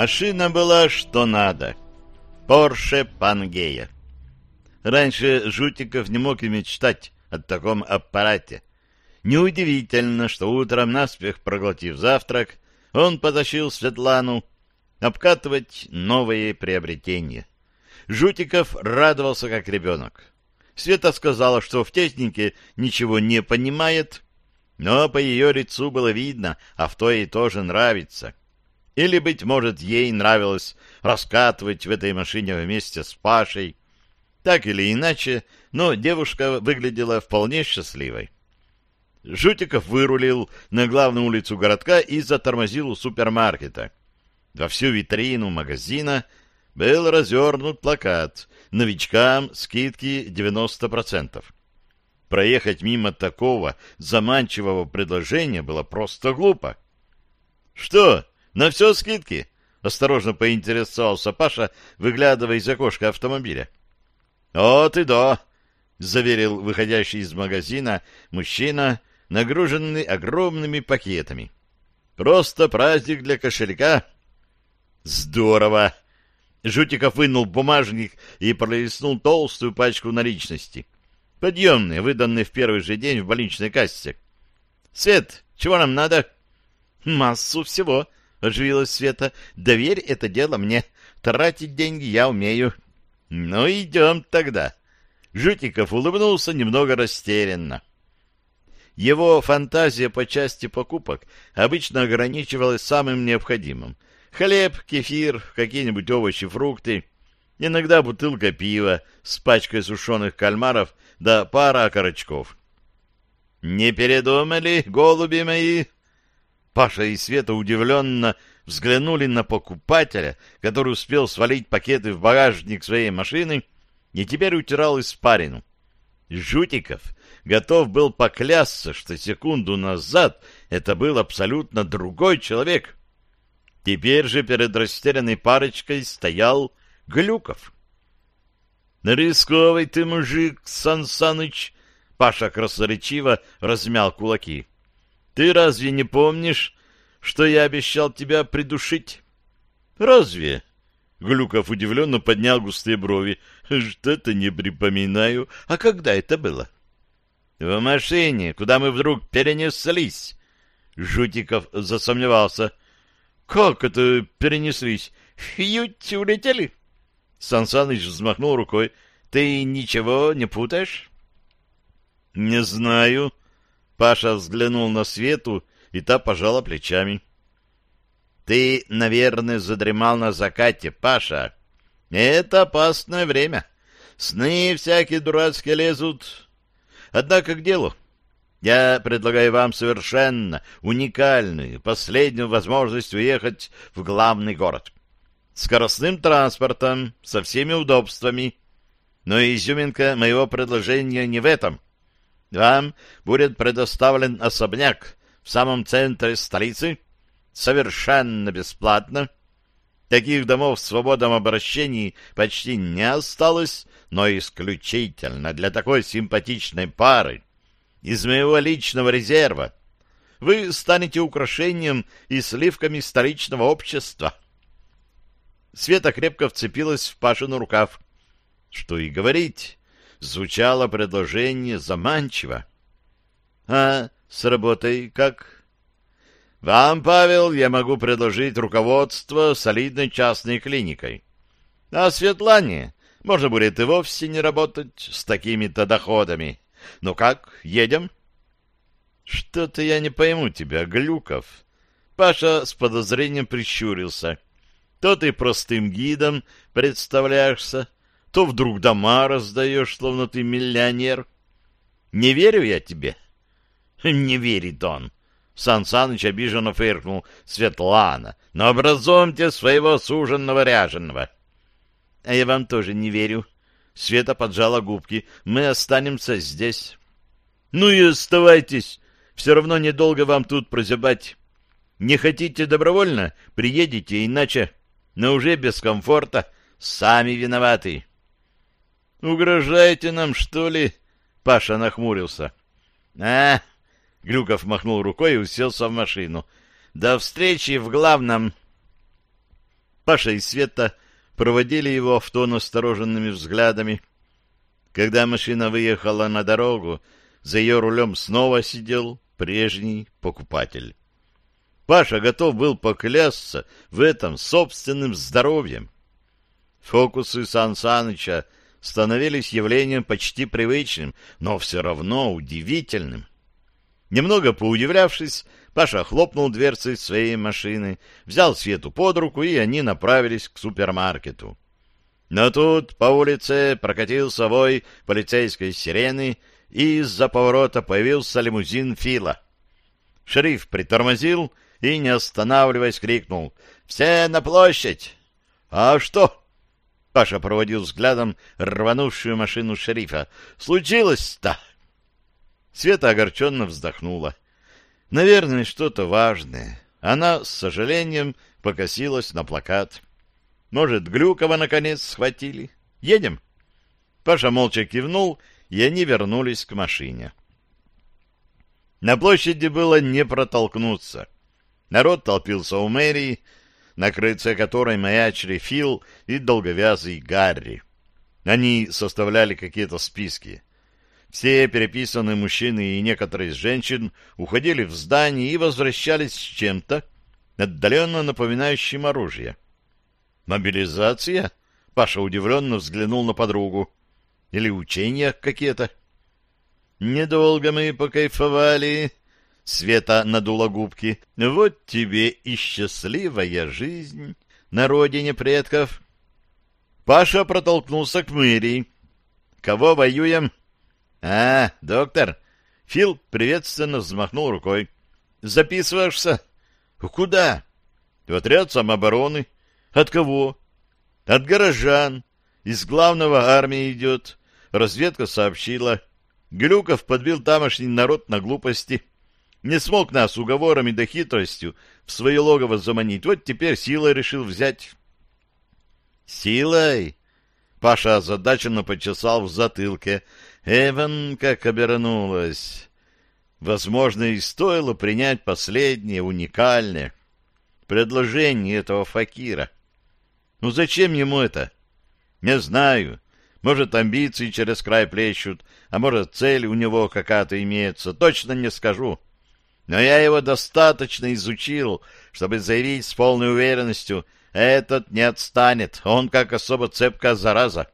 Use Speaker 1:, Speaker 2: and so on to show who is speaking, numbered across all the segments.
Speaker 1: Машина была что надо. Порше Пангея. Раньше Жутиков не мог и мечтать от таком аппарате. Неудивительно, что утром, наспех проглотив завтрак, он потащил Светлану обкатывать новые приобретения. Жутиков радовался как ребенок. Света сказала, что в технике ничего не понимает, но по ее лицу было видно, а в то ей тоже нравится. Или, быть может, ей нравилось раскатывать в этой машине вместе с Пашей. Так или иначе, но девушка выглядела вполне счастливой. Жутиков вырулил на главную улицу городка и затормозил у супермаркета. Во всю витрину магазина был развернут плакат «Новичкам скидки 90%». Проехать мимо такого заманчивого предложения было просто глупо. «Что, на все скидки?» — осторожно поинтересовался Паша, выглядывая из окошка автомобиля. «О, ты да!» заверил выходящий из магазина мужчина, нагруженный огромными пакетами. Просто праздник для кошелька. Здорово. Жутиков вынул бумажник и пролистнул толстую пачку наличности. Подъемные, выданные в первый же день в больничной кассе. «Свет, чего нам надо?» «Массу всего», — оживилась Света. «Доверь это дело мне. Тратить деньги я умею». «Ну, идем тогда». Житиков улыбнулся немного растерянно. Его фантазия по части покупок обычно ограничивалась самым необходимым. Хлеб, кефир, какие-нибудь овощи, фрукты, иногда бутылка пива с пачкой сушеных кальмаров да пара окорочков. «Не передумали, голуби мои?» Паша и Света удивленно взглянули на покупателя, который успел свалить пакеты в багажник своей машины и теперь утирал испарину. Жутиков готов был поклясться, что секунду назад это был абсолютно другой человек. Теперь же перед растерянной парочкой стоял Глюков. «Рисковый ты мужик, Сансаныч!» Паша красноречиво размял кулаки. «Ты разве не помнишь, что я обещал тебя придушить?» «Разве?» Глюков удивленно поднял густые брови. «Что-то не припоминаю. А когда это было?» «В машине, куда мы вдруг перенеслись!» Жутиков засомневался. «Как это перенеслись? Фьють, улетели?» Сансаныч взмахнул рукой. «Ты ничего не путаешь?» «Не знаю». Паша взглянул на Свету, и та пожала плечами. Ты, наверное, задремал на закате, Паша. Это опасное время. Сны всякие дурацкие лезут. Однако к делу. Я предлагаю вам совершенно уникальную, последнюю возможность уехать в главный город. Скоростным транспортом, со всеми удобствами. Но изюминка моего предложения не в этом. Вам будет предоставлен особняк в самом центре столицы, совершенно бесплатно. Таких домов в свободном обращении почти не осталось, но исключительно для такой симпатичной пары. Из моего личного резерва вы станете украшением и сливками столичного общества. Света крепко вцепилась в Пашину рукав. Что и говорить, звучало предложение заманчиво. — А с работой как? Вам, Павел, я могу предложить руководство солидной частной клиникой. А Светлане можно будет и вовсе не работать с такими-то доходами. Ну как, едем? Что-то я не пойму тебя, Глюков. Паша с подозрением прищурился. То ты простым гидом представляешься, то вдруг дома раздаешь, словно ты миллионер. Не верю я тебе. Не верит он. Сан Саныч обиженно фыркнул. «Светлана, но образумьте своего суженного ряженого!» «А я вам тоже не верю». Света поджала губки. «Мы останемся здесь». «Ну и оставайтесь. Все равно недолго вам тут прозябать. Не хотите добровольно? Приедете, иначе... Но уже без комфорта. Сами виноваты». «Угрожаете нам, что ли?» Паша нахмурился. «А, Глюков махнул рукой и уселся в машину. «До встречи в главном!» Паша и Света проводили его в тон остороженными взглядами. Когда машина выехала на дорогу, за ее рулем снова сидел прежний покупатель. Паша готов был поклясться в этом собственным здоровьем. Фокусы Сан Саныча становились явлением почти привычным, но все равно удивительным. Немного поудивлявшись, Паша хлопнул дверцей своей машины, взял Свету под руку, и они направились к супермаркету. Но тут по улице прокатился вой полицейской сирены, и из-за поворота появился лимузин Фила. Шериф притормозил и, не останавливаясь, крикнул «Все на площадь!» «А что?» Паша проводил взглядом рванувшую машину шерифа. «Случилось-то!» Света огорченно вздохнула. Наверное, что-то важное. Она, с сожалением, покосилась на плакат. Может, Глюкова, наконец, схватили? Едем? Паша молча кивнул, и они вернулись к машине. На площади было не протолкнуться. Народ толпился у мэрии, на крыльце которой маячили Фил и долговязый Гарри. Они составляли какие-то списки. Все переписанные мужчины и некоторые из женщин уходили в здание и возвращались с чем-то, отдаленно напоминающим оружие. «Мобилизация?» — Паша удивленно взглянул на подругу. «Или учения какие-то?» «Недолго мы покайфовали», — Света надула губки. «Вот тебе и счастливая жизнь на родине предков». Паша протолкнулся к мэрии. «Кого воюем?» «А, доктор!» Фил приветственно взмахнул рукой. «Записываешься?» «Куда?» «В отряд самообороны». «От кого?» «От горожан. Из главного армии идет». Разведка сообщила. Глюков подбил тамошний народ на глупости. Не смог нас уговорами да хитростью в свое логово заманить. Вот теперь силой решил взять. «Силой?» Паша озадаченно почесал в затылке, Эван как обернулась. Возможно, и стоило принять последнее, уникальное предложение этого факира. Ну зачем ему это? Не знаю. Может, амбиции через край плещут, а может, цель у него какая-то имеется. Точно не скажу. Но я его достаточно изучил, чтобы заявить с полной уверенностью, этот не отстанет, он как особо цепкая зараза.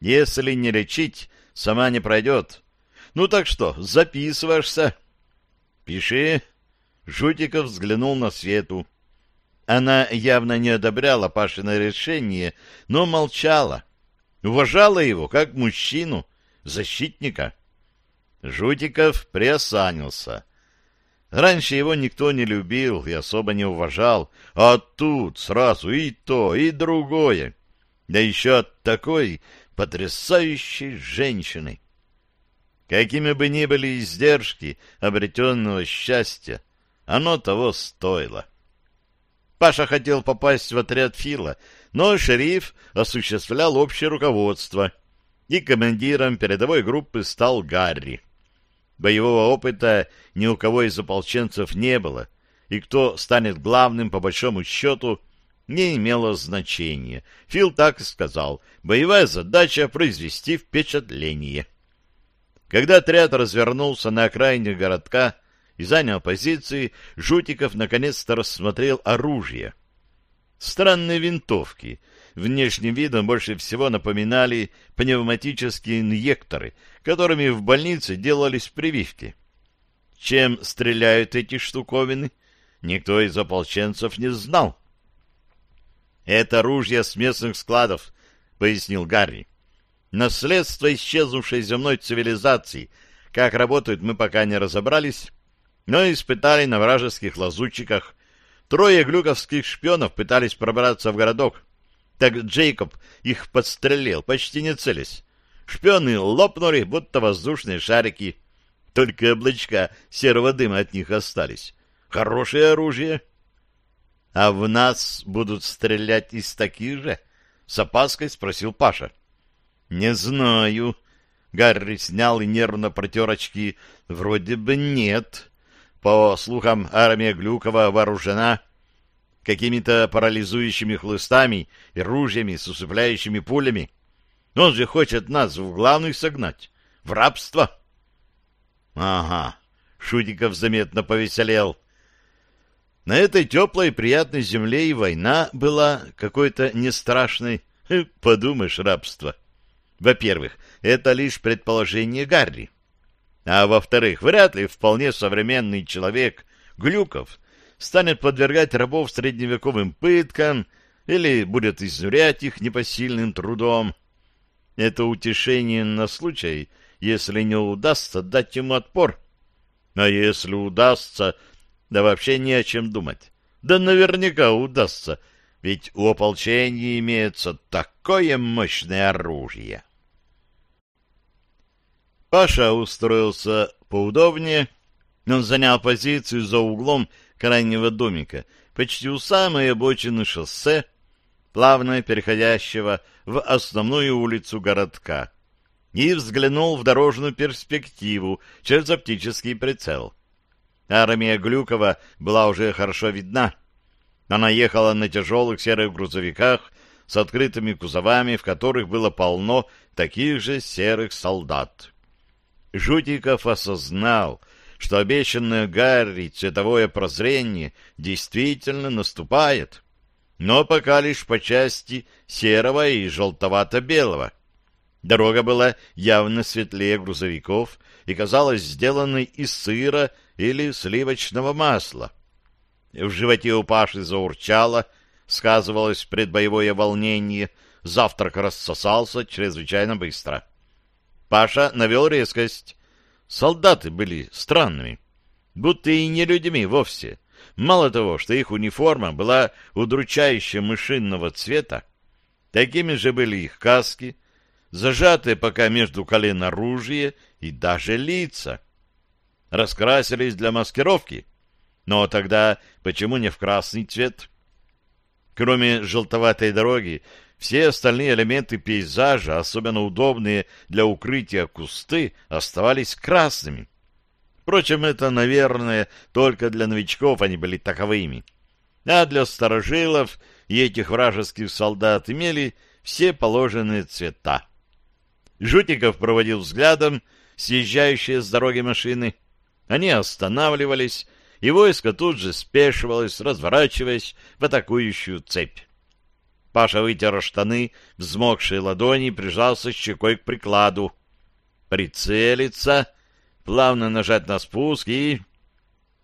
Speaker 1: Если не лечить, сама не пройдет. Ну так что, записываешься? Пиши. Жутиков взглянул на Свету. Она явно не одобряла Пашина решение, но молчала. Уважала его как мужчину, защитника. Жутиков приосанился. Раньше его никто не любил и особо не уважал, а тут сразу и то, и другое. Да еще от такой потрясающей женщиной. Какими бы ни были издержки обретенного счастья, оно того стоило. Паша хотел попасть в отряд Фила, но шериф осуществлял общее руководство, и командиром передовой группы стал Гарри. Боевого опыта ни у кого из ополченцев не было, и кто станет главным, по большому счету, — не имело значения. Фил так и сказал. Боевая задача — произвести впечатление. Когда отряд развернулся на окраине городка и занял позиции, Жутиков наконец-то рассмотрел оружие. Странные винтовки внешним видом больше всего напоминали пневматические инъекторы, которыми в больнице делались прививки. Чем стреляют эти штуковины, никто из ополченцев не знал. «Это ружья с местных складов», — пояснил Гарри. «Наследство исчезнувшей земной цивилизации. Как работают, мы пока не разобрались, но испытали на вражеских лазутчиках. Трое глюковских шпионов пытались пробраться в городок. Так Джейкоб их подстрелил, почти не целясь. Шпионы лопнули, будто воздушные шарики. Только облачка серого дыма от них остались. Хорошее оружие». А в нас будут стрелять из таких же? С опаской спросил Паша. Не знаю. Гарри снял и нервно протер очки. Вроде бы нет. По слухам, армия Глюкова вооружена какими-то парализующими хлыстами и ружьями с усыпляющими пулями. Он же хочет нас в главных согнать. В рабство. Ага. Шутиков заметно повеселел. На этой теплой и приятной земле и война была какой-то не страшной. Подумаешь, рабство. Во-первых, это лишь предположение Гарри. А во-вторых, вряд ли вполне современный человек Глюков станет подвергать рабов средневековым пыткам или будет изнурять их непосильным трудом. Это утешение на случай, если не удастся дать ему отпор. А если удастся, да вообще не о чем думать. Да наверняка удастся, ведь у ополчения имеется такое мощное оружие. Паша устроился поудобнее. Он занял позицию за углом крайнего домика, почти у самой обочины шоссе, плавно переходящего в основную улицу городка, и взглянул в дорожную перспективу через оптический прицел. Армия Глюкова была уже хорошо видна. Она ехала на тяжелых серых грузовиках с открытыми кузовами, в которых было полно таких же серых солдат. Жутиков осознал, что обещанное Гарри цветовое прозрение действительно наступает, но пока лишь по части серого и желтовато-белого. Дорога была явно светлее грузовиков и казалась сделанной из сыра или сливочного масла. В животе у Паши заурчало, сказывалось предбоевое волнение, завтрак рассосался чрезвычайно быстро. Паша навел резкость. Солдаты были странными, будто и не людьми вовсе. Мало того, что их униформа была удручающе мышинного цвета, такими же были их каски — зажатые пока между колен оружие и даже лица. Раскрасились для маскировки. Но тогда почему не в красный цвет? Кроме желтоватой дороги, все остальные элементы пейзажа, особенно удобные для укрытия кусты, оставались красными. Впрочем, это, наверное, только для новичков они были таковыми. А для старожилов и этих вражеских солдат имели все положенные цвета. Жутиков проводил взглядом съезжающие с дороги машины. Они останавливались, и войско тут же спешивалось, разворачиваясь в атакующую цепь. Паша вытер штаны, взмокшие ладони, прижался щекой к прикладу. Прицелиться, плавно нажать на спуск и...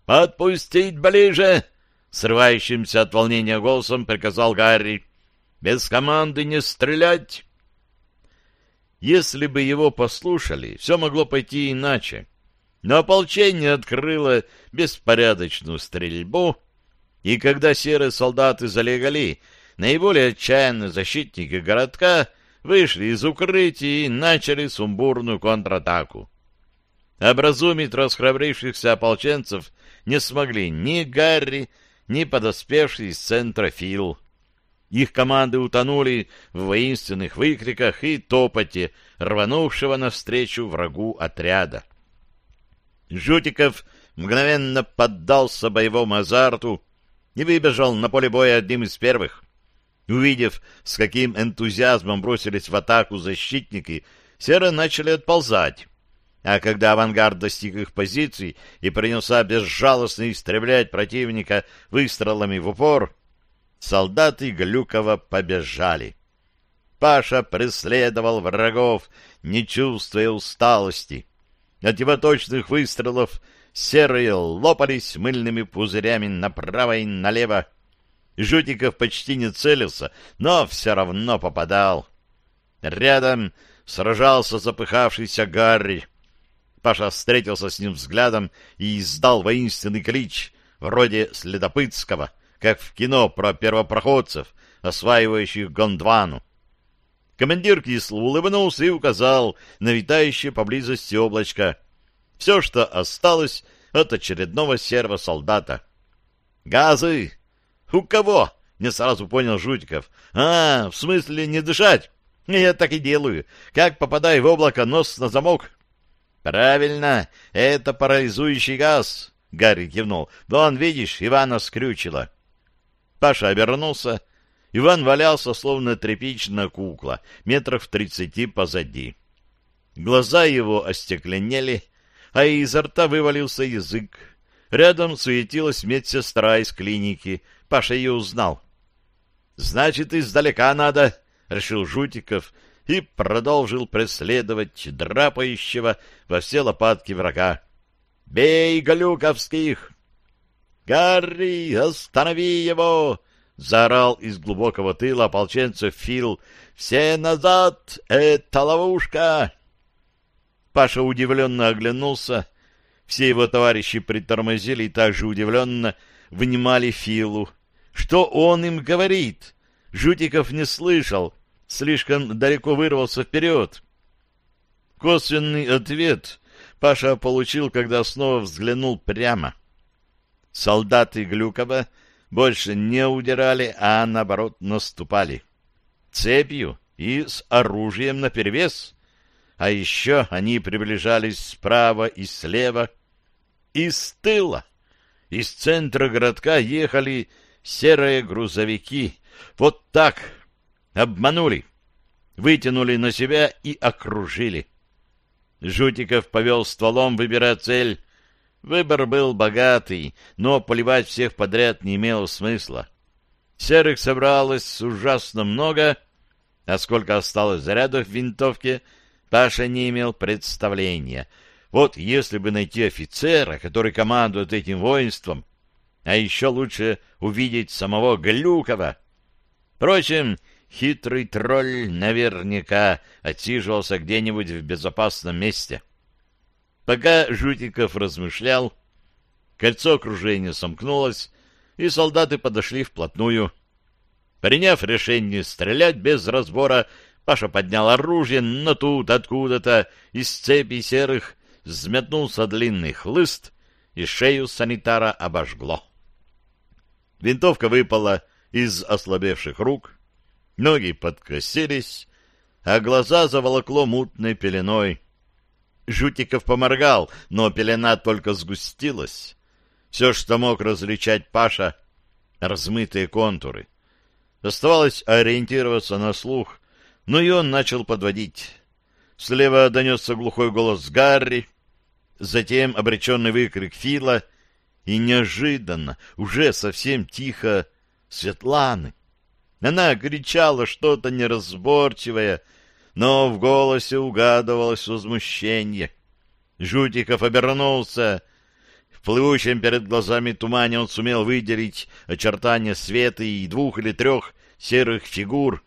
Speaker 1: «Отпустить ближе!» — срывающимся от волнения голосом приказал Гарри. «Без команды не стрелять!» Если бы его послушали, все могло пойти иначе. Но ополчение открыло беспорядочную стрельбу, и когда серые солдаты залегали, наиболее отчаянные защитники городка вышли из укрытий и начали сумбурную контратаку. Образумить расхрабрившихся ополченцев не смогли ни Гарри, ни подоспевший из центра Фил. Их команды утонули в воинственных выкриках и топоте, рванувшего навстречу врагу отряда. Жутиков мгновенно поддался боевому азарту и выбежал на поле боя одним из первых. Увидев, с каким энтузиазмом бросились в атаку защитники, серы начали отползать. А когда авангард достиг их позиций и принялся безжалостно истреблять противника выстрелами в упор, солдаты Глюкова побежали. Паша преследовал врагов, не чувствуя усталости. От его точных выстрелов серые лопались мыльными пузырями направо и налево. Жутиков почти не целился, но все равно попадал. Рядом сражался запыхавшийся Гарри. Паша встретился с ним взглядом и издал воинственный клич, вроде следопытского — как в кино про первопроходцев, осваивающих Гондвану. Командир кисло улыбнулся и указал на витающее поблизости облачко. Все, что осталось от очередного серого солдата. «Газы!» «У кого?» — не сразу понял Жутиков. «А, в смысле не дышать?» «Я так и делаю. Как попадаю в облако, нос на замок». «Правильно, это парализующий газ», — Гарри кивнул. «Вон, видишь, Ивана скрючила». Паша обернулся. Иван валялся, словно тряпичная кукла, метрах в тридцати позади. Глаза его остекленели, а изо рта вывалился язык. Рядом суетилась медсестра из клиники. Паша ее узнал. «Значит, издалека надо», — решил Жутиков и продолжил преследовать драпающего во все лопатки врага. «Бей, Галюковских!» «Гарри, останови его!» — заорал из глубокого тыла ополченцев Фил. «Все назад! Это ловушка!» Паша удивленно оглянулся. Все его товарищи притормозили и также удивленно внимали Филу. «Что он им говорит?» Жутиков не слышал, слишком далеко вырвался вперед. Косвенный ответ Паша получил, когда снова взглянул прямо — Солдаты Глюкова больше не удирали, а наоборот наступали. Цепью и с оружием наперевес. А еще они приближались справа и слева, и с тыла. Из центра городка ехали серые грузовики. Вот так обманули, вытянули на себя и окружили. Жутиков повел стволом, выбирая цель Выбор был богатый, но поливать всех подряд не имело смысла. Серых собралось ужасно много, а сколько осталось зарядов в винтовке, Паша не имел представления. Вот если бы найти офицера, который командует этим воинством, а еще лучше увидеть самого Глюкова. Впрочем, хитрый тролль наверняка отсиживался где-нибудь в безопасном месте. — Пока Жутиков размышлял, кольцо окружения сомкнулось, и солдаты подошли вплотную. Приняв решение стрелять без разбора, Паша поднял оружие, но тут откуда-то из цепи серых взметнулся длинный хлыст, и шею санитара обожгло. Винтовка выпала из ослабевших рук, ноги подкосились, а глаза заволокло мутной пеленой. Жутиков поморгал, но пелена только сгустилась. Все, что мог различать Паша, размытые контуры. Оставалось ориентироваться на слух, но и он начал подводить. Слева донесся глухой голос Гарри, затем обреченный выкрик Фила и неожиданно, уже совсем тихо, Светланы. Она кричала что-то неразборчивое, но в голосе угадывалось возмущение. Жутиков обернулся. В плывущем перед глазами тумане он сумел выделить очертания света и двух или трех серых фигур.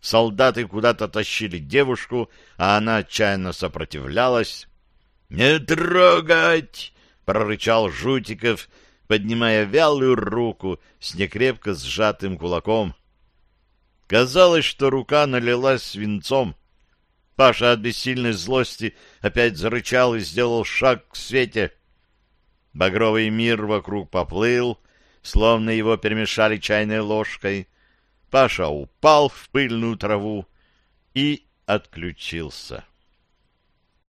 Speaker 1: Солдаты куда-то тащили девушку, а она отчаянно сопротивлялась. — Не трогать! — прорычал Жутиков, поднимая вялую руку с некрепко сжатым кулаком. — Казалось, что рука налилась свинцом. Паша от бессильной злости опять зарычал и сделал шаг к свете. Багровый мир вокруг поплыл, словно его перемешали чайной ложкой. Паша упал в пыльную траву и отключился.